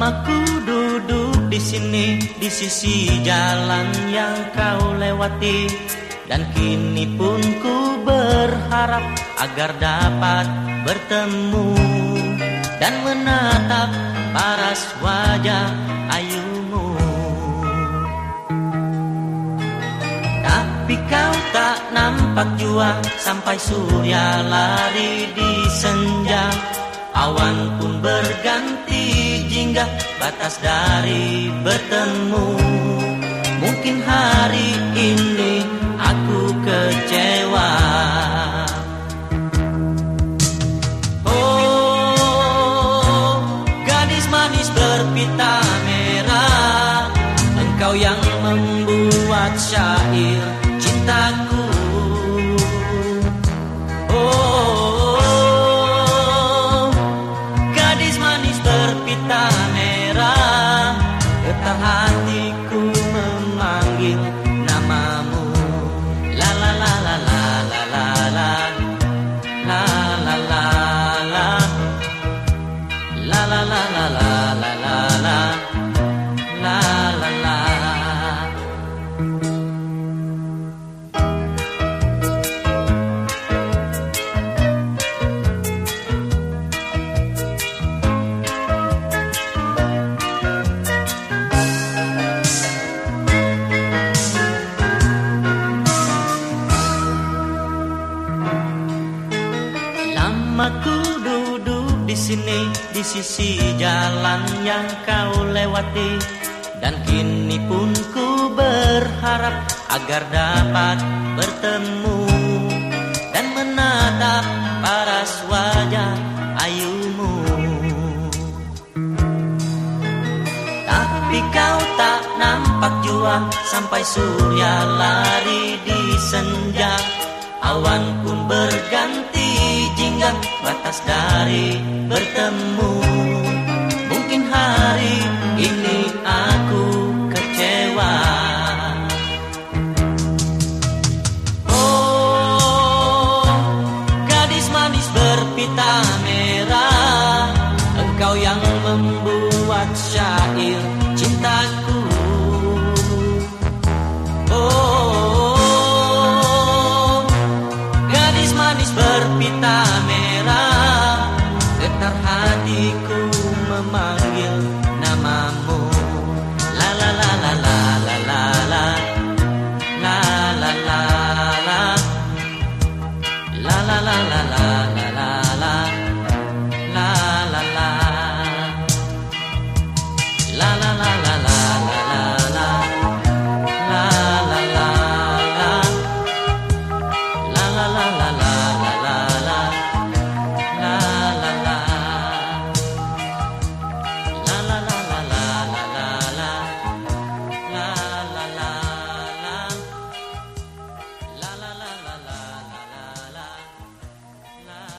Lama ku duduk di sini di sisi jalan yang kau lewati dan kini pun ku berharap agar dapat bertemu dan menatap paras wajah ayumu. Tapi kau tak nampak jua sampai surya lari di senja. Awan pun berganti jingga batas dari bertemu. Mungkin hari ini aku kecewa. Oh gadis manis berpita merah. Engkau yang membuat syair Kata hatiku memanggil namamu La la la la la la la la La la la la La la la la la la la sini di sisi jalan yang kau lewati dan kini pun ku berharap agar dapat bertemu dan menatap paras wajah ayumu. Tapi kau tak nampak jua sampai surya lari di senja awan pun berganti batas dari bertemu. Mungkin hari ini aku kecewa. Oh gadis manis berpita merah Engkau yang membuat syair memanggil